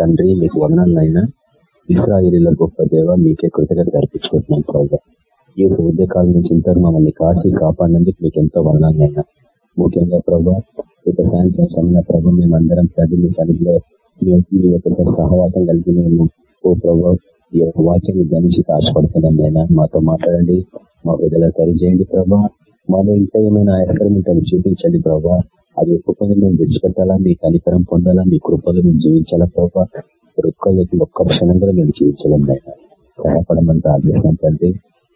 తండ్రి మీకు వందనాలైనా ఇస్రాయేలీల గొప్ప దేవ మీకే కృతజ్ఞత అర్పించుకుంటున్నాం ప్రభావ. ఈ యొక్క ఉదయకాలం నుంచి ఇంతకు మమ్మల్ని కాచి కాపాడినందుకు మీకు ఎంతో వందనాలైనా ముఖ్యంగా ప్రభా ఇక సాయంత్రం సమయ ప్రభు మేమందరం ప్రతి మీ సన్నిధిలో మీ యొక్క సహవాసం కలిగి మేము ఓ ప్రభావ ఈ యొక్క వాక్యాన్ని ధ్యానించి ఆశపడుతున్నాం నైనా మాతో మాట్లాడండి మా విధంగా సరిచేయండి ప్రభా. మాలో ఇంకా ఏమైనా ఆయస్కరం ఉంటుంది చూపించండి ప్రభా. అది ఒప్పుకొని మేము విడిచిపెట్టాలా? మీ కనికరం పొందాలా? మీ కృపలు మేము జీవించాలా? ప్రభావ రుక్కలకి ఒక్క క్షణం కూడా మేము జీవించలేం నాయన. సహాయపడమని ప్రార్థిస్తున్నాం తండ్రి.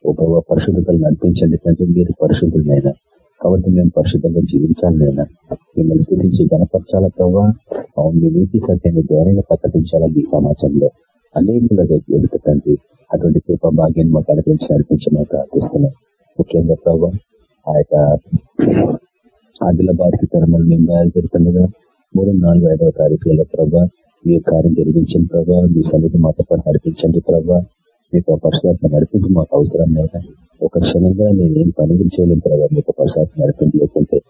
ఉపవ పరిశుద్ధతలు నడిపించండి తండ్రి. మీరు పరిశుద్ధులైనా కాబట్టి మేము పరిశుద్ధంగా జీవించాలి నేను మిమ్మల్ని స్థితించి గణపరచాల ప్రభావ అవును మీ నీతి సత్యాన్ని ధైర్యంగా ప్రకటించాలా మీ సమాజంలో? అనేకుల దగ్గర తండ్రి అటువంటి కృప భాగ్యాన్ని మాకు అనిపించి నడిపించమని ప్రార్థిస్తున్నాం. ముఖ్యంగా ప్రభావ ఆ యొక్క ఆదిలాబాద్కి తెరమల్ మేము బయలుదేరుతుండగా మూడు నాలుగు ఐదవ తారీఖులలో ప్రభా మీ కార్యం జరిగించండి ప్రభా. మీ సన్నిధి మాతో పాటు నడిపించండి ప్రభా. మీకు పరిశుధాత్మ నడిపించి మాకు అవసరం లేదా? ఒక క్షణంగా నేను ఏం పని చేయలేను ప్రభావ మీకు పరిశుధాత్మ నడిపించి లేకుంటే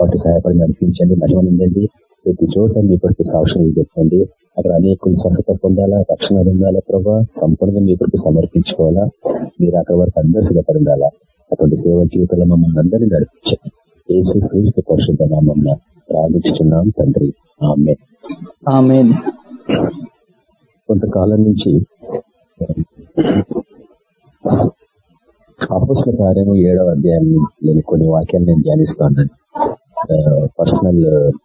వాటి సహాయపడి నడిపించండి. మహిమనుందండి ప్రతి చోట మీ కొరకు సాక్ష్యం పెట్టండి అక్కడ అనేకులు స్వస్థత పొందాలా? రక్షణ పొందాలా ప్రభా? సంపూర్ణంగా మీ కొరకు సమర్పించుకోవాలా? మీరు అక్కడ వరకు అందరూ సిద్ధపడి ఉండాలా? అటువంటి సేవ జీవితంలో మమ్మల్ని అందరినీ నడిపించండి. ఏసు క్రీస్తు పరిశుద్ధ నామం ప్రార్థించుతున్నాం తండ్రి. ఆమె కొంతకాలం నుంచి అపస్ల కార్యము ఏడవ అధ్యాయం లేని కొన్ని వాక్యాలు నేను ధ్యానిస్తున్నాను పర్సనల్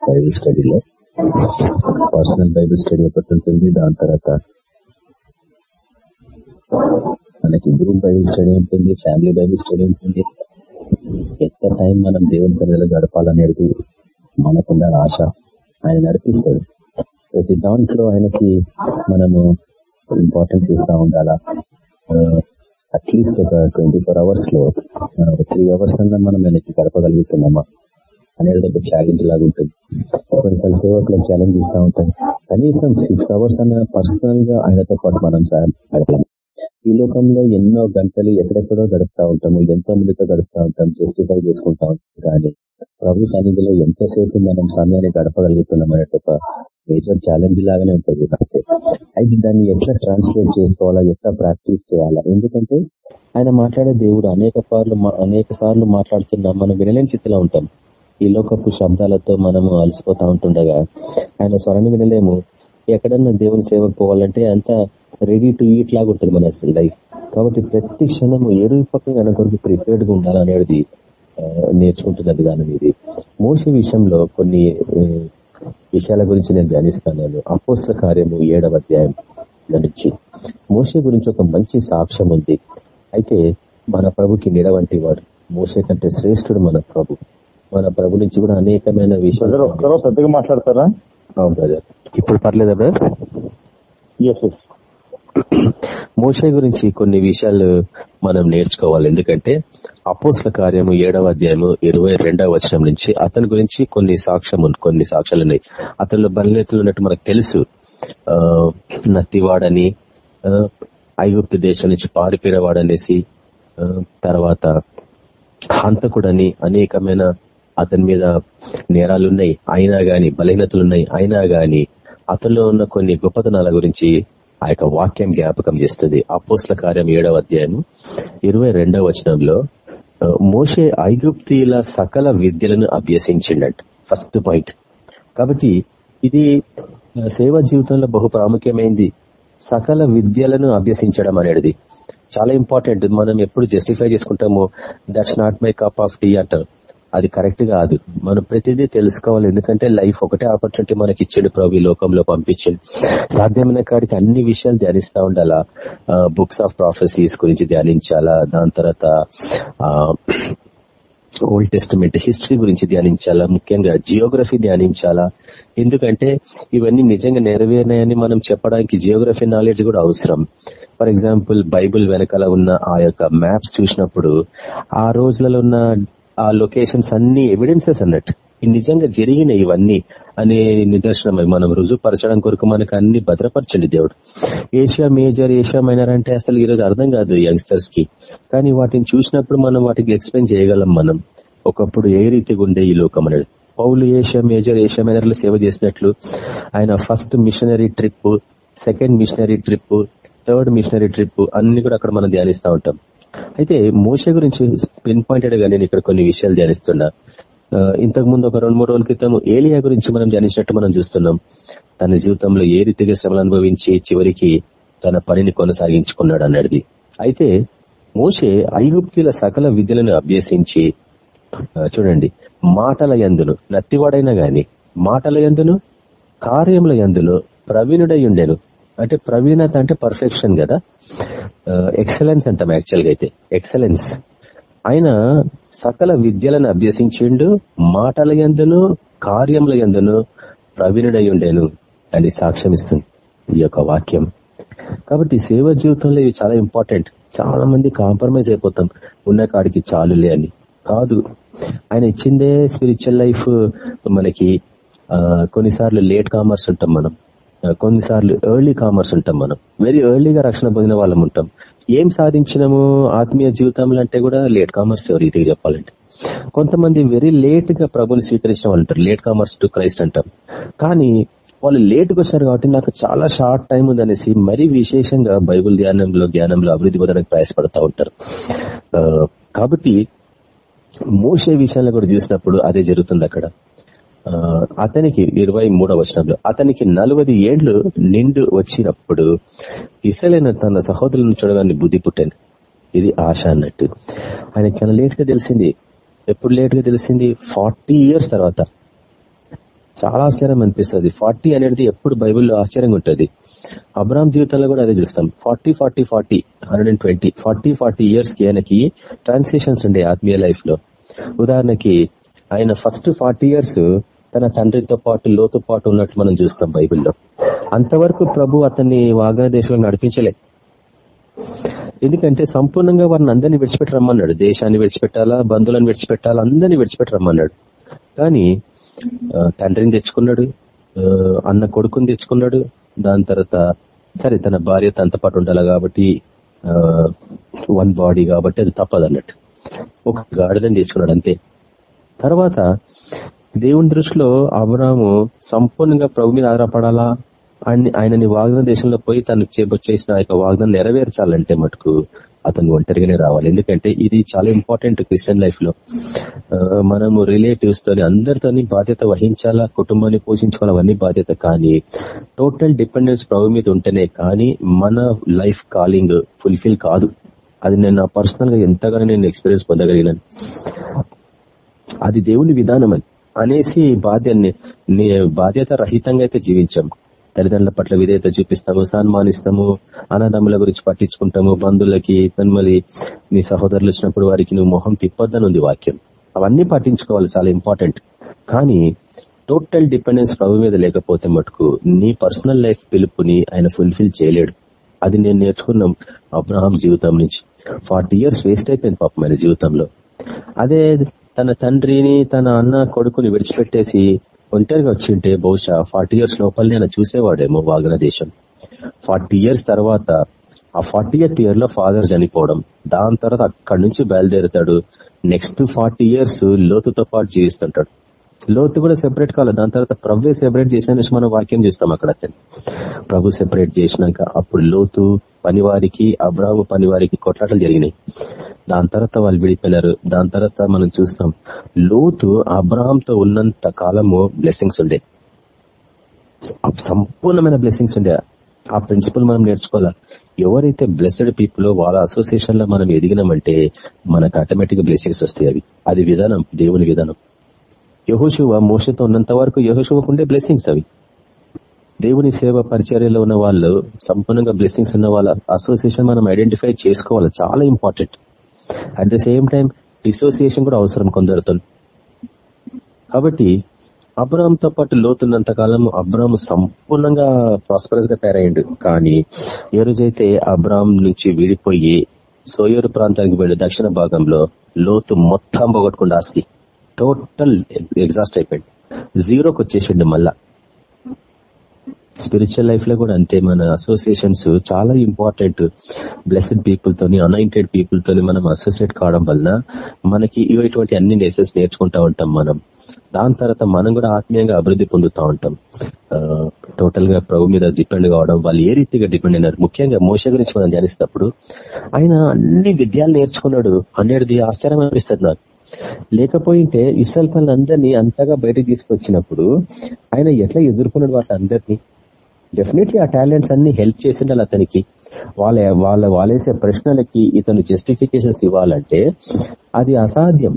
బైబిల్ స్టడీలో పర్సనల్ బైబిల్ స్టడీ ఒకటి ఉంటుంది దాని తర్వాత మనకి గ్రూప్ బైబిల్ స్టడీ ఉంటుంది ఫ్యామిలీ బైబిల్ స్టడీ ఉంటుంది. ఎంత టైం మనం దేవుని సన్నిధిలో గడపాలనేది మనకున్న ఆశ ఆయన నడిపిస్తాడు. ప్రతి దాంట్లో ఆయనకి మనము ఇంపార్టెన్స్ ఇస్తా ఉండాలా? అట్లీస్ట్ ఒక ట్వంటీ ఫోర్ అవర్స్లో మనం త్రీ అవర్స్ అన్నా మనం ఆయనకి గడపగలుగుతున్నామా? అనేది ఒక ఛాలెంజ్ లాగా ఉంటుంది. కొన్నిసార్లు సేవకులకు ఛాలెంజ్ ఇస్తూ ఉంటాయి. కనీసం సిక్స్ అవర్స్ అన్న పర్సనల్గా ఆయనతో పాటు మనం గడపలేం ఈ లోకంలో ఎన్నో గంటలు ఎక్కడెక్కడో గడుపుతా ఉంటాము ఎంతో మందితో గడుపుతా ఉంటాం జస్టిఫై చేసుకుంటా ఉంటాం. కానీ ప్రభు సన్నిధిలో ఎంతసేపు మనం సమయాన్ని గడపగలుగుతున్నాం అనే ఒక మేజర్ ఛాలెంజ్ లాగానే ఉంటుంది నాకు అయితే దాన్ని ఎట్లా ట్రాన్స్లేట్ చేసుకోవాలా ఎట్లా ప్రాక్టీస్ చేయాలా? ఎందుకంటే ఆయన మాట్లాడే దేవుడు అనేక సార్లు అనేక సార్లు మాట్లాడుతున్నాం మనం వినలేని స్థితిలో ఉంటాం. ఈ లోకపు శబ్దాలతో మనము అలసిపోతా ఉంటుండగా ఆయన స్వరాన్ని వినలేము. ఎక్కడన్నా దేవుని సేవకు పోవాలంటే అంత రెడీ టు ఈట్ లాగా ఉంటుంది మన లైఫ్ కాబట్టి ప్రతి క్షణము రూపకంగా మన కొరకు ప్రిపేర్డ్గా ఉండాలనేది నేర్చుకుంటున్న విధానం ఇది మోస విషయంలో కొన్ని విషయాల గురించి నేను ధ్యానిస్తాను అపోస్ల కార్యము ఏడవ అధ్యాయం నుంచి. మోస గురించి ఒక మంచి సాక్ష్యం ఉంది. అయితే మన ప్రభుకి నిడవంటి వాడు. మోసే కంటే శ్రేష్ఠుడు మన ప్రభు. మన ప్రభు నుంచి కూడా అనేకమైన విషయాలు మాట్లాడతారా? బ్రదర్. ఇప్పుడు పర్లేదా బ్రదర్? మోసే గురించి కొన్ని విషయాలు మనం నేర్చుకోవాలి. ఎందుకంటే అపోస్ల కార్యము ఏడవ అధ్యాయము ఇరవై రెండవ వచనం నుంచి అతని గురించి కొన్ని సాక్ష్యం కొన్ని సాక్ష్యాలు ఉన్నాయి. అతనిలో బలనేతలు ఉన్నట్టు మనకు తెలుసు. నత్తివాడని ఐగుప్తు దేశం నుంచి పారిపోయేవాడనేసి తర్వాత హంతకుడని అనేకమైన అతని మీద నేరాలున్నాయి అయినా గాని బలహీనతలున్నాయి అయినా గాని అతనిలో ఉన్న కొన్ని గొప్పతనాల గురించి ఆ యొక్క వాక్యం జ్ఞాపకం చేస్తుంది. అపోస్ల కార్యం ఏడవ అధ్యాయం ఇరవై రెండవ వచనంలో మోసే ఐగుప్తీల సకల విద్యలను అభ్యసించిండట. ఫస్ట్ పాయింట్ కాబట్టి ఇది సేవా జీవితంలో బహు ప్రాముఖ్యమైంది. సకల విద్యలను అభ్యసించడం అనేది చాలా ఇంపార్టెంట్. మనం ఎప్పుడు జస్టిఫై చేసుకుంటామో that's not my cup of tea అంటారు. అది కరెక్ట్ కాదు. మనం ప్రతిదీ తెలుసుకోవాలి. ఎందుకంటే లైఫ్ ఒకటే ఆపర్చునిటీ మనకి ఇచ్చాడు ప్రభు ఈ లోకంలో పంపించండి. సాధ్యమైన కాడికి అన్ని విషయాలు ధ్యానిస్తూ ఉండాలా? బుక్స్ ఆఫ్ ప్రాఫెసీస్ గురించి ధ్యానించాలా? దాని తర్వాత ఓల్డ్ టెస్టిమెంట్ హిస్టరీ గురించి ధ్యానించాలా? ముఖ్యంగా జియోగ్రఫీ ధ్యానించాలా? ఎందుకంటే ఇవన్నీ నిజంగా నెరవేరినాయని మనం చెప్పడానికి జియోగ్రఫీ నాలెడ్జ్ కూడా అవసరం. ఫర్ ఎగ్జాంపుల్ బైబుల్ వెనకాల ఉన్న ఆ యొక్క మ్యాప్స్ చూసినప్పుడు ఆ రోజులలో ఉన్న ఆ లొకేషన్స్ అన్ని ఎవిడెన్సెస్ అన్నట్టు. నిజంగా జరిగిన ఇవన్నీ అనే నిదర్శనం మనం రుజువుపరచడం కొరకు మనకు అన్ని భద్రపరచండి దేవుడు. ఏషియా మేజర్ ఏషియా మైనర్ అంటే అసలు ఈరోజు అర్థం కాదు యంగ్స్టర్స్కి. కానీ వాటిని చూసినప్పుడు మనం వాటికి ఎక్స్ప్లెయిన్ చేయగలం మనం. ఒకప్పుడు ఏ రీతిగా ఉండే ఈ లోకం అనేది. పౌలు ఏషియా మేజర్ ఏషియా మైనర్లు సేవ చేసినట్లు ఆయన first missionary trip second missionary trip third missionary trip అన్ని కూడా అక్కడ మనం ధ్యానిస్తూ ఉంటాం. అయితే మోస గురించి పిన్ పాయింటెడ్గా నేను ఇక్కడ కొన్ని విషయాలు ధ్యానిస్తున్నా. ఇంతకు ముందు ఒక రెండు మూడు రోజుల క్రితం ఏలియా గురించి మనం ధ్యానించినట్టు మనం చూస్తున్నాం. తన జీవితంలో ఏ రీతిగా శ్రమలు అనుభవించి చివరికి తన పనిని కొనసాగించుకున్నాడు అన్నది. అయితే మోసే ఐగుప్తుల సకల విద్యలను అభ్యసించి చూడండి మాటల ఎందును నత్తివాడైనా గాని మాటల ఎందును కార్యముల ఎందును ప్రవీణుడై ఉండేను. అంటే ప్రవీణత అంటే పర్ఫెక్షన్ కదా. ఎక్సలెన్స్ అంటాం యాక్చువల్గా అయితే. ఎక్సలెన్స్ ఆయన సకల విద్యలను అభ్యసించిండు మాటల ఎందును కార్యముల ఎందును ప్రవీణుడై ఉండేను అని సాక్ష్యం ఇస్తుంది ఈ యొక్క వాక్యం. కాబట్టి సేవ జీవితంలో ఇవి చాలా ఇంపార్టెంట్ చాలా మంది కాంప్రమైజ్ అయిపోతాం. ఉన్న కాడికి చాలులే అని. కాదు. ఆయన ఇచ్చిందే స్పిరిచువల్ లైఫ్ మనకి కొన్నిసార్లు లేట్ కామర్స్ ఉంటాం మనం. కొన్నిసార్లు ఎర్లీ కామర్స్ ఉంటాం మనం. వెరీ ఎర్లీగా రక్షణ పొందిన వాళ్ళం ఉంటాం. ఏం సాధించినము ఆత్మీయ జీవితంలో అంటే కూడా లేట్ కామర్స్ రీతిగా చెప్పాలంటే. కొంతమంది వెరీ లేట్గా ప్రభుని స్వీకరించిన వాళ్ళు ఉంటారు. లేట్ కామర్స్ టు క్రైస్ట్ అంటాం. కానీ వాళ్ళు లేట్గా వచ్చారు కాబట్టి నాకు చాలా షార్ట్ టైం ఉందనేసి మరీ విశేషంగా బైబుల్ ధ్యానంలో జ్ఞానంలో అభివృద్ధి పొందడానికి ప్రయాసపడతా ఉంటారు. కాబట్టి మోసే విషయాల్లో కూడా చూసినప్పుడు అదే జరుగుతుంది అక్కడ. అతనికి ఇరవై మూడవ వచనంలో అతనికి నలభై ఏండ్లు నిండు వచ్చినప్పుడు ఇసలైన తన సహోదరులను చూడగానే బుద్ధి పుట్టాను. ఇది ఆశ అన్నట్టు. ఆయన చాలా లేట్గా తెలిసింది. ఎప్పుడు లేట్గా తెలిసింది? ఫార్టీ ఇయర్స్ తర్వాత. చాలా ఆశ్చర్యం అనిపిస్తుంది. ఫార్టీ అనేది ఎప్పుడు బైబుల్లో ఆశ్చర్యంగా ఉంటుంది. అబ్రామ్ జీవితంలో కూడా అదే చూస్తాం. Forty forty forty hundred twenty forty forty ఇయర్స్కి ఆయనకి ట్రాన్సిషన్స్ ఉండే ఆత్మీయ లైఫ్లో ఉదాహరణకి ఆయన ఫస్ట్ ఫార్టీ ఇయర్స్ తన తండ్రితో పాటు లోతు పాటు ఉన్నట్లు మనం చూస్తాం బైబిల్లో. అంతవరకు ప్రభు అతన్ని వాగ్న దేశంలో నడిపించలే. ఎందుకంటే సంపూర్ణంగా వారిని అందరినీ విడిచిపెట్టరమ్మన్నాడు దేశాన్ని విడిచిపెట్టాలా బంధువులను విడిచిపెట్టాలా అందరినీ విడిచిపెట్టరమ్మన్నాడు కానీ తండ్రిని తెచ్చుకున్నాడు అన్న కొడుకుని తెచ్చుకున్నాడు. దాని తర్వాత సరే తన భార్య తనతో పాటు ఉండాలి కాబట్టి వన్ బాడీ కాబట్టి అది తప్పదు అన్నట్టు ఒక గాడిదని తెచ్చుకున్నాడు అంతే. తర్వాత దేవుని దృష్టిలో అబ్రాము సంపూర్ణంగా ప్రభు మీద ఆధారపడాలా? ఆయన ఆయనని వాగ్దాన దేశంలో పోయి తను చేసిన యొక్క వాగ్దానం నెరవేర్చాలంటే మటుకు అతను ఒంటరిగానే రావాలి. ఎందుకంటే ఇది చాలా ఇంపార్టెంట్ క్రిస్టియన్ లైఫ్లో మనము రిలేటివ్స్ తోని అందరితోని బాధ్యత వహించాలా? కుటుంబాన్ని పోషించుకోవాలి? అవన్నీ బాధ్యత కానీ టోటల్ డిపెండెన్స్ ప్రభు మీద ఉంటేనే కానీ మన లైఫ్ కాలింగ్ ఫుల్ఫిల్ కాదు. అది నేను పర్సనల్గా ఎంతగానో నేను ఎక్స్పీరియన్స్ పొందగలిగినాను అది దేవుని విధానం అని అనేసి బాధ్యని బాధ్యత రహితంగా అయితే జీవించాం. తల్లిదండ్రుల పట్ల విధేయత చూపిస్తాము సన్మానిస్తాము అన్నదమ్ముల గురించి పట్టించుకుంటాము బంధువులకి తన్మలి నీ సహోదరులు వచ్చినప్పుడు వారికి నువ్వు మొహం తిప్పొద్దనుంది వాక్యం. అవన్నీ పట్టించుకోవాలి చాలా ఇంపార్టెంట్ కానీ టోటల్ డిపెండెన్స్ ప్రభు మీద లేకపోతే మటుకు నీ పర్సనల్ లైఫ్ పిలుపుని ఆయన ఫుల్ఫిల్ చేయలేడు. అది నేను నేర్చుకున్నాం అబ్రహాం జీవితం నుంచి. ఫార్టీ ఇయర్స్ వేస్ట్ అయిపోయింది పాపం ఆయన జీవితంలో. అదే తన తండ్రిని తన అన్న కొడుకుని విడిచిపెట్టేసి ఒంటరిగా వచ్చింటే బహుశా ఫార్టీ ఇయర్స్ లోపలనే ఆయన చూసేవాడేమో వాగ్న దేశం. ఫార్టీ ఇయర్స్ తర్వాత ఆ ఫార్టీ ఎయిత్ ఇయర్లో ఫాదర్ చనిపోవడం దాని తర్వాత అక్కడి నుంచి బయలుదేరుతాడు. నెక్స్ట్ ఫార్టీ ఇయర్స్ లోతుతో పాటు జీవిస్తుంటాడు. లోతు కూడా సెపరేట్ కావాలి దాని తర్వాత ప్రభు సెపరేట్ చేసిన మనం వాక్యం చేస్తాం అక్కడ. ప్రభు సెపరేట్ చేసినాక అప్పుడు లోతు పనివారికి అబ్రాహ్మ పనివారికి కొట్లాటలు జరిగినాయి. దాని తర్వాత వాళ్ళు విడిపోయినారు. దాని తర్వాత మనం చూస్తాం లోతు అబ్రాహంతో ఉన్నంత కాలము బ్లెస్సింగ్స్ ఉండే. సంపూర్ణమైన బ్లెస్సింగ్స్ ఉండే. ఆ ప్రిన్సిపల్ మనం నేర్చుకోవాలా? ఎవరైతే బ్లెస్డ్ పీపుల్ వాళ్ళ అసోసియేషన్లో మనం ఎదిగినామంటే మనకు ఆటోమేటిక్ బ్లెస్సింగ్స్ వస్తాయి అవి. అది విధానం దేవుని విధానం. యహోశువ మోసతో ఉన్నంత వరకు యహోశువకుండే బ్లెస్సింగ్స్ అవి. దేవుని సేవ పరిచర్యలో ఉన్న వాళ్ళు సంపూర్ణంగా బ్లెస్సింగ్స్ ఉన్న వాళ్ళ అసోసియేషన్ మనం ఐడెంటిఫై చేసుకోవాలి. చాలా important at the same time dissociation కూడా అవసరం కొందరుతో. కాబట్టి అబ్రామ్తో పాటు లోతున్నంత కాలం అబ్రామ్ సంపూర్ణంగా ప్రాస్పరస్గా తయారయ్యాడు. కానీ ఏ రోజైతే అబ్రామ్ నుంచి విడిపోయి సోయూరు ప్రాంతానికి వెళ్ళి దక్షిణ భాగంలో లోతు మొత్తం పోగొట్టుకుండా ఆస్తి. టోటల్ ఎగ్జాస్ట్ అయిపోయింది. జీరోకి వచ్చేసిండు మళ్ళా. స్పిరిచువల్ లైఫ్లో కూడా అంతే మన అసోసియేషన్స్ చాలా ఇంపార్టెంట్ బ్లెస్డ్ పీపుల్ తోని అనాయింటెడ్ పీపుల్ తోని మనం అసోసియేట్ కావడం వలన మనకి ఇటువంటి అన్ని లెసన్స్ నేర్చుకుంటా ఉంటాం మనం. దాని తర్వాత మనం కూడా ఆత్మీయంగా అభివృద్ధి పొందుతూ ఉంటాం. టోటల్గా ప్రభు మీద డిపెండ్ కావడం వాళ్ళు ఏ రీతిగా డిపెండ్ అయినారు? ముఖ్యంగా మోస గురించి మనం ధ్యానిస్తున్నప్పుడు ఆయన అన్ని విద్యాలు నేర్చుకున్నాడు. అనేది ఆశ్చర్యం అనిపిస్తుంది నాకు. లేకపోయింటే ఇసల్ పనులందరినీ అంతగా బయటకు తీసుకొచ్చినప్పుడు ఆయన ఎట్లా ఎదుర్కొన్నాడు వాళ్ళందరినీ? డెఫినెట్లీ ఆ టాలెంట్స్ అన్ని హెల్ప్ చేసిండాలి అతనికి. వాళ్ళ వాళ్ళ వాళ్ళేసే ప్రశ్నలకి ఇతను జస్టిఫికేషన్స్ ఇవ్వాలంటే అది అసాధ్యం.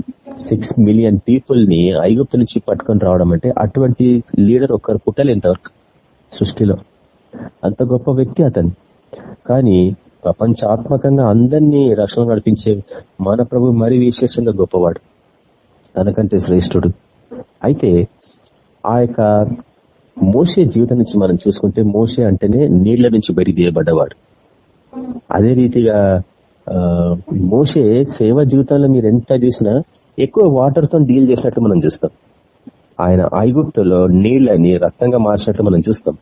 సిక్స్ మిలియన్ పీపుల్ని ఐగుప్తు నుంచి పట్టుకొని రావడం అంటే అటువంటి లీడర్ ఒక్కరు పుట్టలేంతవరకు సృష్టిలో. అంత గొప్ప వ్యక్తి అతను. కానీ ప్రపంచాత్మకంగా అందరినీ రక్షణ నడిపించే మన ప్రభు మరి విశేషంగా గొప్పవాడు. తనకంటే శ్రేష్ఠుడు. అయితే ఆ యొక్క మోసే జీవితం నుంచి మనం చూసుకుంటే మోసే అంటేనే నీళ్ళ నుంచి బయటికి తీయబడ్డవాడు అదే రీతిగా మోసే సేవ జీవితంలో మీరు ఎంత చూసినా ఎక్కువ వాటర్తో డీల్ చేసినట్లు మనం చూస్తాం. ఆయన ఐగుప్తులో నీళ్ళని రక్తంగా మార్చినట్లు మనం చూస్తాం.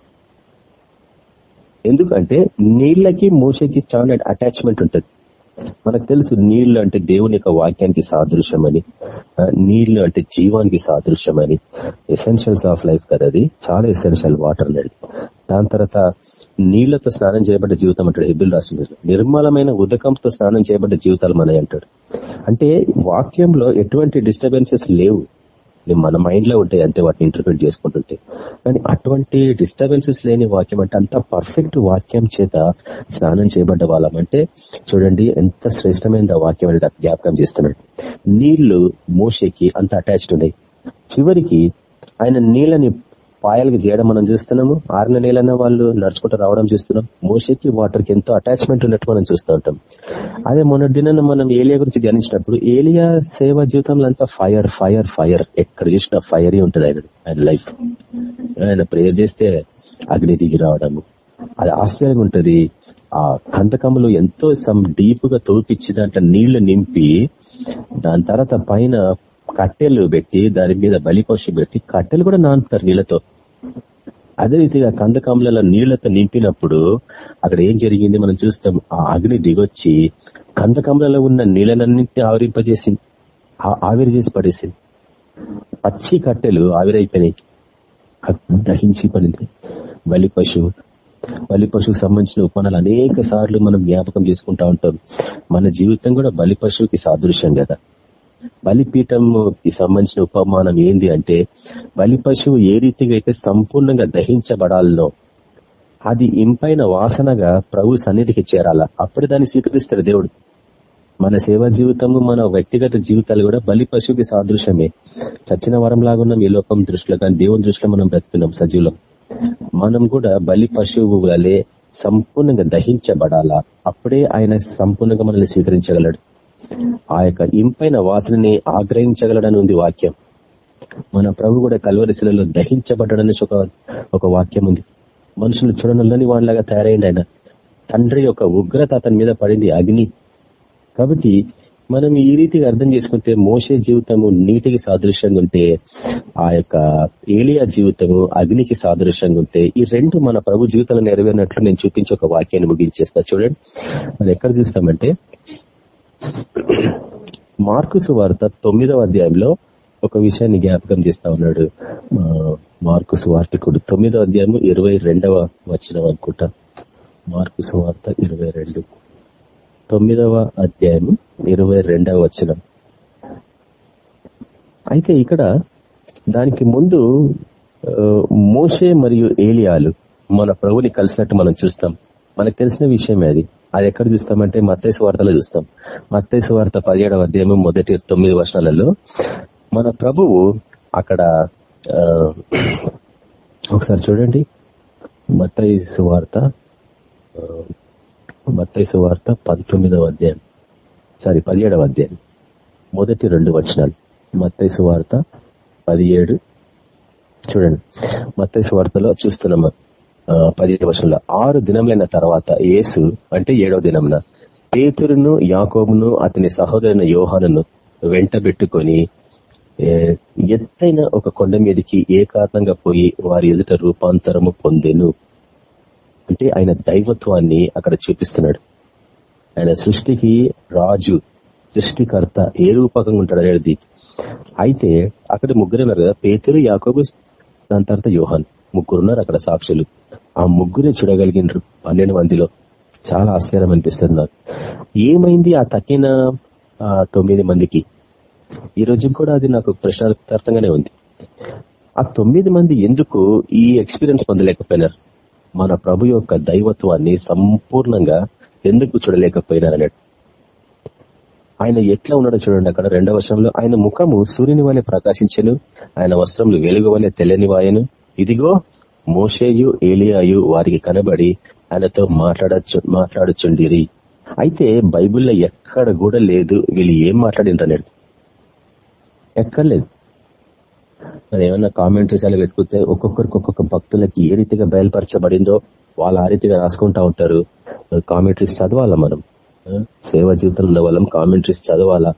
ఎందుకంటే నీళ్ళకి మూసకి చాలా అటాచ్మెంట్ ఉంటుంది. మనకు తెలుసు నీళ్ళు అంటే దేవుని యొక్క వాక్యానికి సాదృశ్యమని నీళ్ళు అంటే జీవానికి సాదృశ్యమని ఎసెన్షియల్స్ ఆఫ్ లైఫ్ కదా అది? చాలా ఎసెన్షియల్ వాటర్ అనేది దాని తర్వాత నీళ్ళతో స్నానం చేయబడ్డ జీవితం అంటాడు హిబిల్ రాష్ట్రం నిర్మలమైన ఉదకంతో స్నానం చేయబడ్డ జీవితాలు మనవి అంటాడు. అంటే వాక్యంలో ఎటువంటి డిస్టర్బెన్సెస్ లేవు. మన మైండ్లో ఉంటాయి అంతే వాటిని ఇంటర్ప్రిట్ చేసుకుంటుంటే. కానీ అటువంటి డిస్టర్బెన్సెస్ లేని వాక్యం అంటే అంత పర్ఫెక్ట్ వాక్యం చేత స్నానం చేయబడ్డ వాళ్ళం అంటే చూడండి ఎంత శ్రేష్టమైన వాక్యం అనేది జ్ఞాపకం చేస్తున్నాడు. నీళ్ళు మోషేకి అంత అటాచ్డ్ ఉన్నాయి. చివరికి ఆయన నీళ్ళని పాయలకు చేయడం మనం చూస్తున్నాము. ఆరున నీళ్ళన్న వాళ్ళు నడుచుకుంటూ రావడం చూస్తున్నాం. మోసకి వాటర్కి ఎంతో అటాచ్మెంట్ ఉన్నట్టు మనం చూస్తూ ఉంటాం. అదే మొన్నటి దిన మనం ఏలియా గురించి ధ్యానించినప్పుడు ఏలియా సేవ జీవితంలో అంతా ఫైర్ ఫైర్ ఫైర్ ఎక్కడ చూసినా ఫైర్ ఉంటుంది ఆయన. ఆయన లైఫ్ ఆయన ప్రేయర్ చేస్తే అగ్ని దిగి రావడము. అది ఆశ్చర్యంగా ఉంటది. ఆ కందకములు ఎంతో సమ్ డీప్గా తోపిచ్చి దాంట్లో నీళ్ళు నింపి దాని తర్వాత పైన కట్టెలు పెట్టి దాని మీద బలిపశు పెట్టి కట్టెలు కూడా నానుతారు నీళ్ళతో అదే రీతిగా కందకములలో నీళ్ళతో నింపినప్పుడు అక్కడ ఏం జరిగింది మనం చూస్తాం. ఆ అగ్ని దిగొచ్చి కందకములలో ఉన్న నీళ్ళనన్నింటినీ ఆవిరింపజేసింది. ఆవిరి చేసి పడేసింది. పచ్చి కట్టెలు ఆవిరైపోయినాయి. దహించి పడింది. బలి పశువు బలి పశువుకు సంబంధించిన ఉపమానాలు అనేక సార్లు మనం జ్ఞాపకం చేసుకుంటా ఉంటాం. మన జీవితం కూడా బలి పశువుకి సాదృశ్యం కదా. బలిపీఠంకి సంబంధించిన ఉపమానం ఏంది అంటే బలి పశువు ఏ రీతిగా అయితే సంపూర్ణంగా దహించబడాలనో అది ఇంపైన వాసనగా ప్రభు సన్నిధికి చేరాల. అప్పుడు దాన్ని స్వీకరిస్తాడు దేవుడు. మన సేవా జీవితము మన వ్యక్తిగత జీవితాలు కూడా బలి పశువుకి సాదృశ్యమే. చచ్చిన వరం లాగున్నాం ఈ లోకం దృష్టిలో కానీ దేవుని దృష్టిలో మనం బ్రతుకున్నాం సజీవులం. మనం కూడా బలి పశువు వలె సంపూర్ణంగా దహించబడాలా? అప్పుడే ఆయన సంపూర్ణంగా మనల్ని స్వీకరించగలడు. ఆ యొక్క ఇంపైన వాసనని ఆగ్రహించగలడని ఉంది వాక్యం. మన ప్రభు కూడా కల్వరిశిలలో దహించబడ్డని ఒక ఒక వాక్యం ఉంది. మనుషులు చూడనులని వాళ్ళలాగా తయారైంది ఆయన. తండ్రి యొక్క ఉగ్రత అతని మీద పడింది అగ్ని. కాబట్టి మనం ఈ రీతిగా అర్థం చేసుకుంటే మోసే జీవితము నీటికి సాదృశ్యంగా ఉంటే ఆ యొక్క ఏలియా జీవితము అగ్నికి సాదృశ్యంగా ఉంటే ఈ రెండు మన ప్రభు జీవితంలో నెరవేరినట్లు నేను చూపించి ఒక వాక్యాన్ని ముగించేస్తా. చూడండి. మనం ఎక్కడ చూస్తామంటే మార్కుసు వార్త తొమ్మిదవ అధ్యాయంలో ఒక విషయాన్ని జ్ఞాపకం చేస్తా ఉన్నాడు. మార్కుసు వార్తికుడు. తొమ్మిదవ అధ్యాయము ఇరవై రెండవ వచనం అనుకుంటా. మార్కుసు వార్త ఇరవై రెండు. తొమ్మిదవ అధ్యాయము ఇరవై రెండవ వచనం. అయితే ఇక్కడ దానికి ముందు మోషే మరియు ఏలియాలు మన ప్రభుని కలిసినట్టు మనం చూస్తాం. మనకు తెలిసిన విషయమే అది. అది ఎక్కడ చూస్తామంటే మత్తైసు వార్తలో చూస్తాం. మత్తైసు వార్త పదిహేడవ అధ్యాయం మొదటి తొమ్మిది వర్షాలలో మన ప్రభువు అక్కడ ఒకసారి చూడండి. మత్తైసు వార్త మత్తైసు వార్త పంతొమ్మిదవ అధ్యాయం. సారీ పదిహేడవ అధ్యాయం. మొదటి రెండు వచనాలు. మత్తైసు వార్త పదిహేడు. చూడండి. మత్తైసు వార్తలో చూస్తున్నాం పదిహేడు వర్షంలో ఆరు దినములైన తర్వాత యేసు అంటే ఏడవ దినంన పేతురును యాకోబును అతని సహోదరుని యోహానును వెంటబెట్టుకొని ఎత్తైన ఒక కొండ మీదకి ఏ కారణంగా పోయి వారి ఎదుట రూపాంతరము పొందెను? అంటే ఆయన దైవత్వాన్ని అక్కడ చూపిస్తున్నాడు. ఆయన సృష్టికి రాజు సృష్టికర్త ఏ రూపకంగా ఉంటాడు అనేది. అయితే అక్కడ ముగ్గురు ఉన్నారు కదా పేతురు యాకోబు దాని తర్వాత యోహాన్. ముగ్గురున్నారు అక్కడ సాక్షులు. ఆ ముగ్గురే చూడగలిగినారు పన్నెండు మందిలో. చాలా ఆశ్చర్యం అనిపిస్తుంది నాకు. ఏమైంది ఆ తక్కిన తొమ్మిది మందికి? ఈ రోజు కూడా అది నాకు ప్రశ్నార్థంగానే ఉంది. ఆ తొమ్మిది మంది ఎందుకు ఈ ఎక్స్పీరియన్స్ పొందలేకపోయినారు? మన ప్రభు యొక్క దైవత్వాన్ని సంపూర్ణంగా ఎందుకు చూడలేకపోయినారు అన్నట్టు ఆయన ఎట్లా ఉన్నాడో చూడండి అక్కడ రెండవ వర్షంలో ఆయన ముఖము సూర్యుని వలె ప్రకాశించను ఆయన వస్త్రములు వెలుగు వలె తెల్లని వాయను ఇదిగో మోషేయు ఏలియాయు వారికి కనబడి ఆయనతో మాట్లాడచ్చు మాట్లాడుచుండిరి. అయితే బైబిల్లో ఎక్కడ కూడా లేదు. వీళ్ళు ఏం మాట్లాడింటనేది ఎక్కడ లేదు. మరి ఏమన్నా కామెంటరీస్ అలా వెతుకుతే ఒక్కొక్కరికి ఒక్కొక్క భక్తులకి ఏ రీతిగా బయలుపరచబడిందో వాళ్ళు ఆ రీతిగా రాసుకుంటా ఉంటారు. కామెంటరీస్ చదవాలా మనం? సేవా జీవితంలో వాళ్ళం కామెంటరీస్ చదవాలా?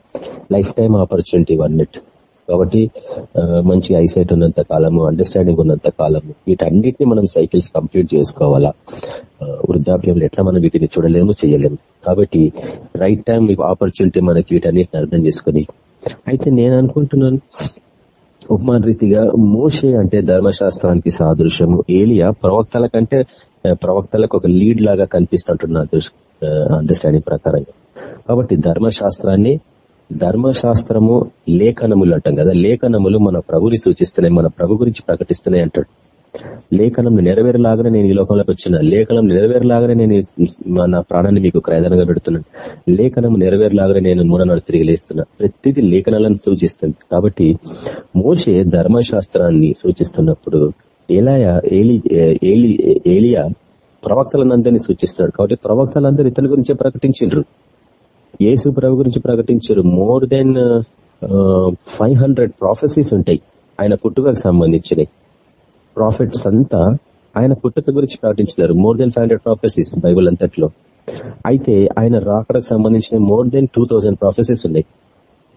లైఫ్ టైం ఆపర్చునిటీ వన్నట్టు కాబట్టి మంచి ఐసైట్ ఉన్నంత కాలము అండర్స్టాండింగ్ ఉన్నంత కాలము వీటన్నిటిని మనం సైకిల్స్ కంప్లీట్ చేసుకోవాలా? వృద్ధాప్యంలో ఎట్లా మనం వీటిని చూడలేము చేయలేము? కాబట్టి రైట్ టైం మీకు ఆపర్చునిటీ మనకి వీటన్నిటిని అర్థం చేసుకుని. అయితే నేను అనుకుంటున్నాను ఉపమాన రీతిగా మోషే అంటే ధర్మశాస్త్రానికి సాదృశ్యము. ఏలియా ప్రవక్తల కంటే ప్రవక్తలకు ఒక లీడ్ లాగా కనిపిస్తుంటున్న అండర్స్టాండింగ్ ప్రకారంగా. కాబట్టి ధర్మశాస్త్రాన్ని ధర్మశాస్త్రము లేఖనములు అంటాం కదా. లేఖనములు మన ప్రభుని సూచిస్తున్నాయి మన ప్రభు గురించి ప్రకటిస్తున్నాయి అంటాడు. లేఖనం నెరవేరలాగానే నేను ఈ లోకంలోకి వచ్చిన లేఖనం నెరవేరలాగానే నేను నా ప్రాణాన్ని మీకు క్రయదనంగా పెడుతున్నాను. లేఖనం నెరవేరలాగానే నేను మూడనాడు తిరిగి లేస్తున్నా. ప్రతిదీ లేఖనాలను సూచిస్తుంది. కాబట్టి మోసే ధర్మశాస్త్రాన్ని సూచిస్తున్నప్పుడు ఏలాయా ఏలియా ప్రవక్తలందరినీ సూచిస్తాడు కాబట్టి ప్రవక్తలందరూ ఇతని గురించే ప్రకటించిండ్రు. యేసు ప్రభు గురించి ప్రకటించారు. More than five hundred prophecies ఉంటాయి ఆయన పుట్టుకకు సంబంధించినవి. ప్రాఫిట్స్ అంతా ఆయన పుట్టుక గురించి ప్రకటించినారు. More than five hundred prophecies Bible అంతట్లో. అయితే ఆయన రాకడకు సంబంధించిన more than two thousand prophecies ఉన్నాయి.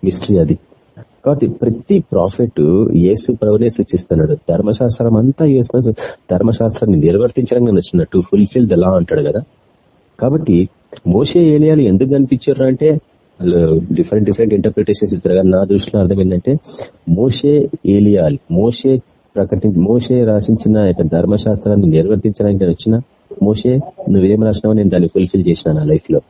మిస్టరీ అది. కాబట్టి ప్రతి ప్రాఫిట్ యేసు ప్రభునే సూచిస్తున్నాడు. ధర్మశాస్త్రం అంతా యేసు ధర్మశాస్త్రాన్ని నిర్వర్తించడం వచ్చిన టు ఫుల్ఫిల్ ద లా అంటాడు కదా. కాబట్టి మోసే ఏలియాలు ఎందుకు కనిపించారు అంటే వాళ్ళు డిఫరెంట్ డిఫరెంట్ ఇంటర్ప్రిటేషన్స్ ఇస్తారు. కానీ నా దృష్టిలో అర్థం ఏంటంటే మోసే ఏలియాలు మోసే ప్రకటించి మోసే రాసించిన ధర్మశాస్త్రాన్ని నిర్వర్తించడానికి నేను వచ్చిన మోసే నువ్వేం రాసినావో నేను దాన్ని ఫుల్ఫిల్ చేసిన నా లైఫ్లో.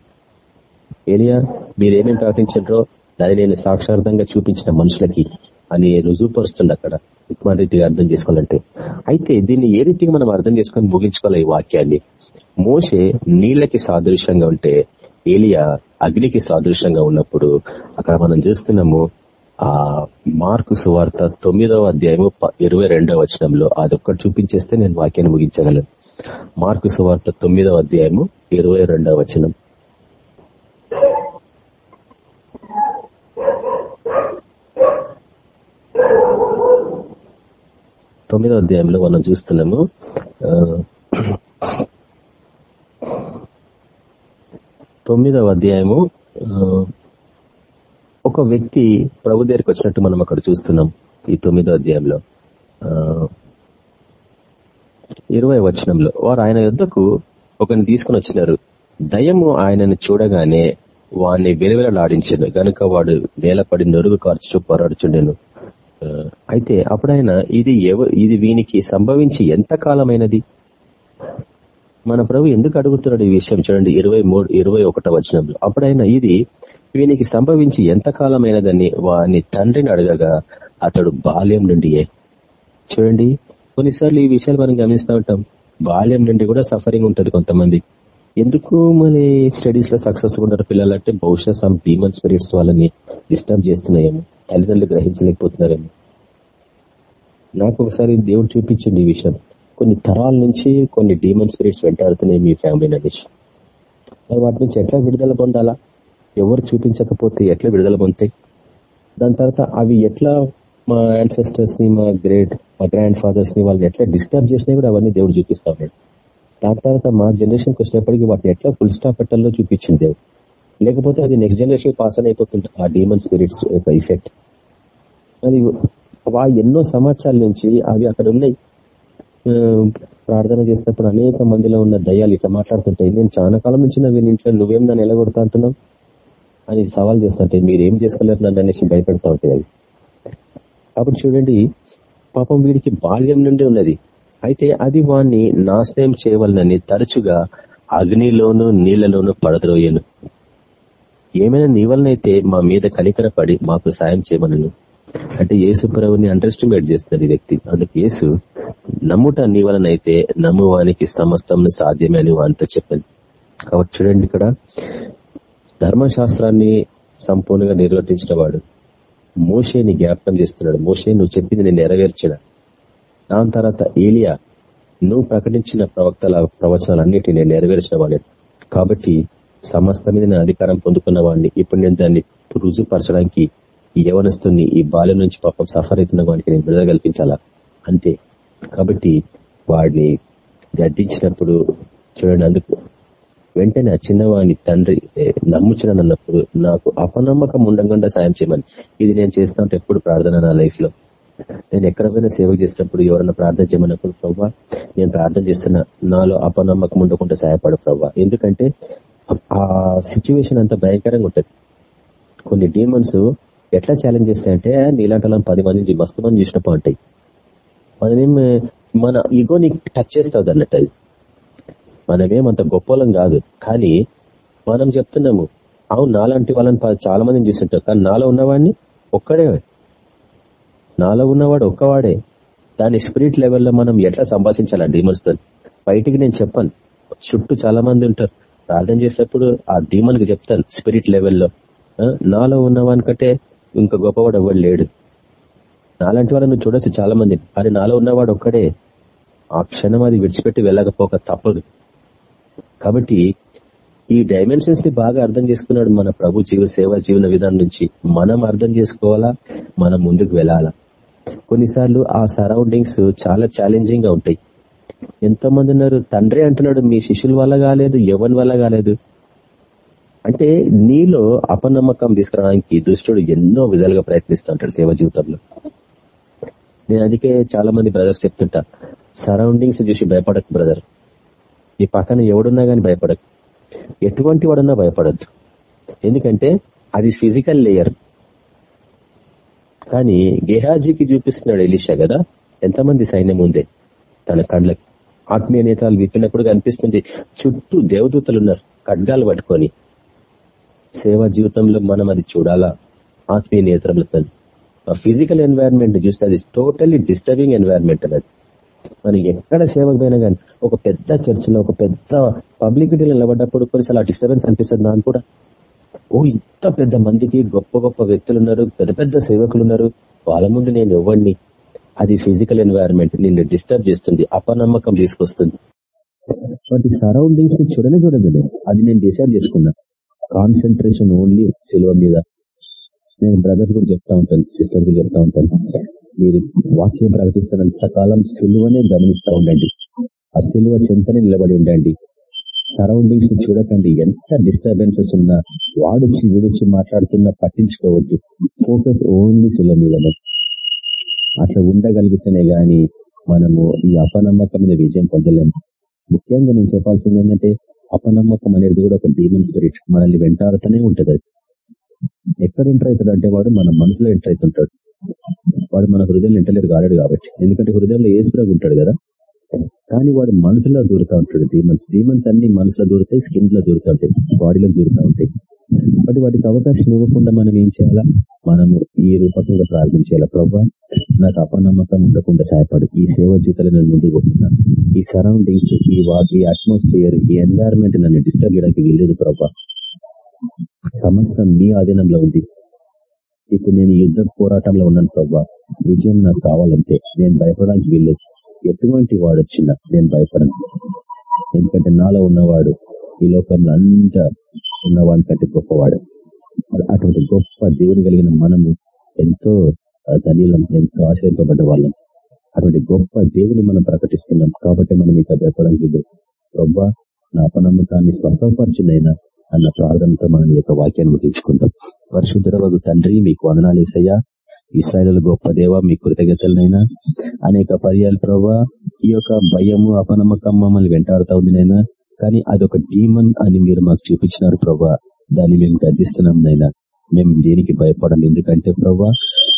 ఏలియా మీరేమేమి ప్రకటించారో దాన్ని నేను సాక్షార్థంగా చూపించిన మనుషులకి అని రుజువుపరుస్తుంది అక్కడ. మన రీతిగా అర్థం చేసుకోవాలంటే. అయితే దీన్ని ఏ రీతిగా మనం అర్థం చేసుకొని ముగించుకోవాలి ఈ వాక్యాన్ని? మోసే నీళ్ళకి సాదృశ్యంగా ఉంటే ఏలియా అగ్నికి సాదృశ్యంగా ఉన్నప్పుడు అక్కడ మనం చూస్తున్నాము ఆ మార్కు సువార్త తొమ్మిదవ అధ్యాయము ఇరవై రెండవ వచనంలో అదొక్కటి చూపించేస్తే నేను వాక్యాన్ని ముగించగలను. మార్కు సువార్త తొమ్మిదవ అధ్యాయము ఇరవై రెండవ వచనం. తొమ్మిదవ అధ్యాయంలో మనం చూస్తున్నాము తొమ్మిదవ అధ్యాయము ఒక వ్యక్తి ప్రభు దగ్గరికి వచ్చినట్టు మనం అక్కడ చూస్తున్నాం ఈ తొమ్మిదో అధ్యాయంలో. ఇరవై వచనంలో వారు ఆయన యుద్ధకు ఒకరిని తీసుకుని వచ్చినారు. దయము ఆయనను చూడగానే వాడిని వెలువెలలాడించాను. గనుక వాడు నేలపడి నొరుగు కార్చు పోరాడుచుండెను. అయితే అప్పుడైనా ఇది ఇది వీనికి సంభవించి ఎంత కాలమైనది? మన ప్రభు ఎందుకు అడుగుతున్నాడు ఈ విషయం చూడండి ఇరవై మూడు ఇరవై ఒకటో వచనంలో. అప్పుడైనా ఇది వీనికి సంభవించి ఎంతకాలమైనదని వాని తండ్రిని అడగగా అతడు బాల్యం నుండియే చూడండి కొన్నిసార్లు ఈ విషయాలు మనం గమనిస్తూ ఉంటాం. బాల్యం నుండి కూడా సఫరింగ్ ఉంటుంది కొంతమంది. ఎందుకు మరి స్టడీస్లో సక్సెస్ ఉంటారు పిల్లలంటే బహుశా సమ్ డీమన్ స్పిరిట్స్ వాళ్ళని డిస్టర్బ్ చేస్తున్నాయేమో. తల్లిదండ్రులు గ్రహించలేకపోతున్నారని నాకు ఒకసారి దేవుడు చూపించండి ఈ విషయం. కొన్ని తరాల నుంచి కొన్ని డీమన్ స్పిరిట్స్ వెంటాడుతున్నాయి మీ ఫ్యామిలీ అనేసి. మరి వాటి నుంచి ఎట్లా విడుదల పొందాలా? ఎవరు చూపించకపోతే ఎట్లా విడుదల పొందుతాయి? దాని తర్వాత అవి ఎట్లా మా యాన్సెస్టర్స్ని మా గ్రేట్ మా గ్రాండ్ ఫాదర్స్ని వాళ్ళని ఎట్లా డిస్టర్బ్ చేసినా కూడా అవన్నీ దేవుడు చూపిస్తా ఉన్నాడు. దాని తర్వాత మా జనరేషన్కి వచ్చినప్పటికీ వాటిని ఎట్లా ఫుల్ స్టాప్ పెట్టాలో చూపించింది దేవుడు. లేకపోతే అది నెక్స్ట్ జనరేషన్ పాస్ అని అయిపోతుంది. ఆ డీమన్ స్పిరిట్స్ యొక్క ఇఫెక్ట్ అది ఎన్నో సంవత్సరాల నుంచి అవి అక్కడ ఉన్నాయి. ప్రార్థన చేసినప్పుడు అనేక మందిలో ఉన్న దయ్యాలు ఇట్లా మాట్లాడుతుంటాయి నేను చాలా కాలం నుంచి నవ్వు ఇంట్లో నువ్వేం దాన్ని ఎలగొడతా అంటున్నావు? అని సవాల్ చేస్తుంటే మీరు ఏం చేసుకోలేరు నన్ను? అనేసి భయపెడతా ఉంటాయి అది కాబట్టి చూడండి పాపం వీడికి బాల్యం నుండి ఉన్నది. అయితే అది వాణ్ణి నాశనం చేయవలనని తరచుగా అగ్నిలోను నీళ్ళలోను పడద్రోయను. ఏమైనా నీ వలనైతే మా మీద కనికర పడి మాకు సాయం చేయమనను. అంటే యేసు ప్రభుని అండర్స్టిమేట్ చేస్తున్నారు ఈ వ్యక్తి. అందుకు యేసు నమ్ముట నీ వలనైతే నమ్మువానికి సమస్తం సాధ్యమే అని వానితో చెప్పింది కాబట్టి చూడండి ఇక్కడ ధర్మశాస్త్రాన్ని సంపూర్ణంగా నిర్వర్తించిన వాడు మోషేని జ్ఞాపకం చేస్తున్నాడు. మోషే నువ్వు చెప్పింది నేను నెరవేర్చిన. దాని తర్వాత ఏలియా నువ్వు ప్రకటించిన ప్రవక్తల ప్రవచనాలన్నిటి నేను నెరవేర్చిన వాడిని. కాబట్టి సమస్త మీద నేను అధికారం పొందుకున్న వాడిని ఇప్పుడు నేను దాన్ని రుజుపరచడానికి ఈ యవనస్తుని ఈ బాల్యం నుంచి పాపం సఫర్ అవుతున్న వాడికి నేను విడుదల కల్పించాలా? అంతే. కాబట్టి వాడిని గద్దించినప్పుడు చూడండి అందుకు వెంటనే ఆ చిన్నవాడిని తండ్రి నమ్ముచున్నానన్నప్పుడు నాకు అపనమ్మకం ఉండకుండా సాయం చేయమని. ఇది నేను చేస్తున్నట్టు ఎప్పుడు ప్రార్థన నా లైఫ్లో నేను ఎక్కడ పోయినా సేవ చేసినప్పుడు ఎవరైనా ప్రార్థన చేయమన్నప్పుడు ప్రవ్వా నేను ప్రార్థన చేస్తున్నా నాలో అపనమ్మకం ఉండకుండా సహాయపడు ప్రవ్వా. ఎందుకంటే ఆ సిచ్యువేషన్ అంత భయంకరంగా ఉంటుంది. కొన్ని డీమన్స్ ఎట్లా ఛాలెంజ్ చేస్తాయంటే నీలాంటి పది మంది మస్తు మంది చూసినప్పుడు ఉంటాయి. మనమేం మన ఇగో నీకు టచ్ చేస్తుంది అన్నట్టు అది. మనమేమంత గొప్పలం కాదు. కానీ మనం చెప్తున్నాము అవును నాలాంటి వాళ్ళని చాలా మందిని చూస్తుంటాం. కానీ నాలో ఉన్నవాడిని ఒక్కడే. నాలో ఉన్నవాడు ఒక్కవాడే. దాని స్పిరిట్ లెవెల్లో మనం ఎట్లా సంభాషించాలి డీమన్స్తో బయటికి నేను చెప్పాను. చుట్టూ చాలా మంది ఉంటారు. ప్రార్థన చేసినప్పుడు ఆ డీమన్ చెప్తాను స్పిరిట్ లెవెల్లో. నాలో ఉన్నవాని కంటే ఇంకా గొప్పవాడు ఎవడు లేడు. నాలాంటి వాళ్ళని నువ్వు చూడొచ్చు చాలా మంది అది నాలో ఉన్నవాడు ఒక్కడే. ఆ క్షణం అది విడిచిపెట్టి వెళ్ళకపోక తప్పదు. కాబట్టి ఈ డైమెన్షన్స్ని బాగా అర్థం చేసుకున్నాడు మన ప్రభు జీవ సేవ జీవన విధానం నుంచి. మనం అర్థం చేసుకోవాలా? మనం ముందుకు వెళ్ళాలా? కొన్నిసార్లు ఆ సరౌండింగ్స్ చాలా ఛాలెంజింగ్గా ఉంటాయి. ఎంతో మంది ఉన్నారు తండ్రి అంటున్నాడు మీ శిష్యుల వల్ల కాలేదు ఎవరి వల్ల కాలేదు. అంటే నీలో అపనమ్మకం తీసుకురావడానికి దుష్టుడు ఎన్నో విధాలుగా ప్రయత్నిస్తూ ఉంటాడు సేవ జీవితంలో. నేను అందుకే చాలా మంది బ్రదర్స్ చెప్తుంటా సరౌండింగ్స్ చూసి భయపడకు బ్రదర్. ఈ పక్కన ఎవడున్నా కానీ భయపడకు. ఎటువంటి వాడున్నా భయపడద్దు. ఎందుకంటే అది ఫిజికల్ లేయర్. కానీ గెహాజీకి చూపిస్తున్నాడు ఎలిషా కదా ఎంతమంది సైన్యం ఉందే? తన కళ్ళకి ఆత్మీయ నేతలు విప్పినప్పుడు కనిపిస్తుంది. చుట్టూ దేవదూతలు ఉన్నారు. ఖడ్గాలు పట్టుకొని. సేవా జీవితంలో మనం అది చూడాలా? ఆత్మీయ నేత్రములతో ఫిజికల్ ఎన్వైరన్మెంట్ చూస్తే అది టోటల్లీ డిస్టర్బింగ్ ఎన్వైరన్మెంట్ అది. మనం ఎక్కడ సేవకు పోయినా కానీ ఒక పెద్ద చర్చిలో ఒక పెద్ద పబ్లిసిటీలో నిలబడ్డప్పుడు కొన్నిసార్లు ఆ డిస్టర్బెన్స్ అనిపిస్తుంది నాకు కూడా. ఓ ఇంత పెద్ద మందికి గొప్ప గొప్ప వ్యక్తులు ఉన్నారు పెద్ద పెద్ద సేవకులు ఉన్నారు. వాళ్ళ ముందు నేను ఎవరిని అది ఫిజికల్ ఎన్వైరన్మెంట్ నిన్ను డిస్టర్బ్ చేస్తుంది అపనమ్మకం తీసుకొస్తుంది. వాటి సరౌండింగ్స్ని చూడనే చూడదు అది నేను డిసైడ్ చేసుకున్నా. కాన్సన్ట్రేషన్ ఓన్లీ సిల్వ మీద. నేను బ్రదర్స్ కూడా చెప్తా ఉంటాను సిస్టర్ కూడా చెప్తా ఉంటాను. మీరు వాక్యం ప్రకటిస్తున్నంత కాలం సిలువనే గమనిస్తూ ఉండండి. ఆ సిలువ చెంతనే నిలబడి ఉండండి. సరౌండింగ్స్ని చూడకండి. ఎంత డిస్టర్బెన్సెస్ ఉన్నా వాడొచ్చి వీడొచ్చి మాట్లాడుతున్నా పట్టించుకోవద్దు. ఫోకస్ ఓన్లీ సిలువ మీదనే. అట్లా ఉండగలిగితేనే గాని మనము ఈ అపనమ్మకం మీద విజయం పొందలేము ముఖ్యంగా నేను చెప్పాల్సింది ఏంటంటే అపనమ్మకం అనేది కూడా ఒక డీమన్ స్పిరిట్ మనల్ని వెంటాడుతూనే ఉంటది అది. ఎక్కడ ఎంటర్ అవుతాడు అంటే వాడు మన మనసులో ఎంటర్ అవుతుంటాడు. వాడు మన హృదయంలో ఎంటలేరు కాలేడు కాబట్టి. ఎందుకంటే హృదయంలో ఏసుప్రభు ఉంటాడు కదా. కానీ వాడు మనసులో దూరుతూ ఉంటాడు డీమన్స్ డీమన్స్ అన్ని మనసులో దూరుతాయి స్కిన్లో దూరుతూ ఉంటాయి బాడీలో దూరుతూ ఉంటాయి. కాబట్టి వాటికి అవకాశం ఇవ్వకుండా మనం ఏం చేయాలా? మనము ఈ రూపకంగా ప్రార్థన చేయాలా? ప్రభా నాకు అపనమ్మకం ఉండకుండా సహాయపడు. ఈ సేవ జీవితంలో నేను ముందుకు పోతున్నాను ఈ సరౌండింగ్స్ ఈ ఈ అట్మాస్ఫియర్ ఈ ఎన్వైరన్మెంట్ నన్ను డిస్టర్బ్ చేయడానికి వీల్లేదు ప్రభా. సమస్తం మీ ఆధీనంలో ఉంది. ఇప్పుడు నేను యుద్ధ పోరాటంలో ఉన్నాను ప్రభా. విజయం నాకు కావాలంతే. నేను భయపడడానికి వీల్లేదు. ఎటువంటి వాడు వచ్చినా నేను భయపడను. ఎందుకంటే నాలో ఉన్నవాడు ఈ లోకంలో అంతా ఉన్నవాడి కంటే గొప్పవాడు. అటువంటి గొప్ప దేవుని కలిగిన మనము ఎంతో ధనీలం ఎంతో ఆశ్రయింపబడ్డ వాళ్ళం. అటువంటి గొప్ప దేవుని మనం ప్రకటిస్తున్నాం. కాబట్టి మనం ఇక భయపడం లేదు. గొప్ప నా అపనమ్మకాన్ని స్వస్థపరిచిందైనా అన్న ప్రార్థనతో మనం ఈ యొక్క వాక్యాన్ని ముగించుకుంటాం పరిశుద్ధ తండ్రి మీకు వదనాలేసయ్యా ఇస్రాయల్ గొప్ప దేవ మీ కృతజ్ఞతలనైనా అనేక పర్యాలు ప్రభా ఈ యొక్క భయము అపనమ్మకం మమ్మల్ని వెంటాడుతా ఉంది నైనా కానీ అదొక డీమన్ అని మీరు మాకు చూపించినారు ప్రభా దాన్ని మేము గర్దిస్తున్నాం నైనా మేము దేనికి భయపడం ఎందుకంటే ప్రభా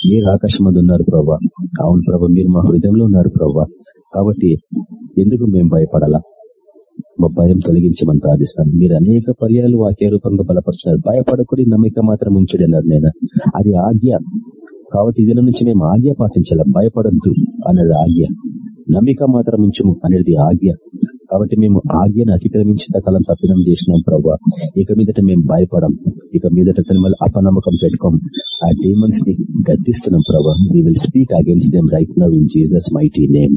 మీరు ఆకాశం ఉన్నారు ప్రభా అవును ప్రభా మీరు మా హృదయంలో ఉన్నారు ప్రభా కాబట్టి ఎందుకు మేము భయపడాలా? మా భయం తొలగించమని ప్రార్థిస్తాను. మీరు అనేక పర్యాలు వాక్య రూపంగా బలపరుస్తున్నారు. భయపడకూడి నమ్మిక మాత్రం ఉంచుడు అన్నారు నేను అది ఆజ్ఞ. కాబట్టి ఇదిలో నుంచి మేము ఆజ్ఞ పాటించాల? భయపడద్దు అన్నది ఆజ్ఞ. నమ్మిక మాత్రం ఉంచము అనేది ఆజ్ఞ. కాబట్టి మేము ఆజ్ఞను అతిక్రమించిన కాలం తప్పిదం చేసినాం ప్రభావ ఇక మీదట మేము భయపడం ఇక మీదట తన అపనమ్మకం పెట్టుకోం. ఆ డేమన్స్ని గద్దిస్తున్నాం ప్రభా. We will speak against them right now in Jesus mighty name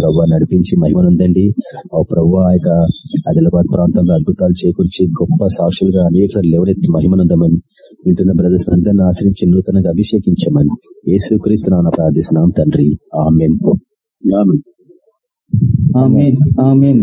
ప్రభా నడిపించి మహిమనుందండి. ఆ ప్రభు ఆ యొక్క ఆదిలాబాద్ ప్రాంతంలో అద్భుతాలు చేకూర్చి గొప్ప సాక్షులుగా అనేక లేవనెత్తి మహిమనుందమని వింటున్న బ్రదర్స్ అందరిని ఆశ్రయించి నూతనంగా అభిషేకించమని ఏసుక్రీస్తున్నా ప్రార్థిస్తున్నాం తండ్రి. ఆమెన్. Amen amen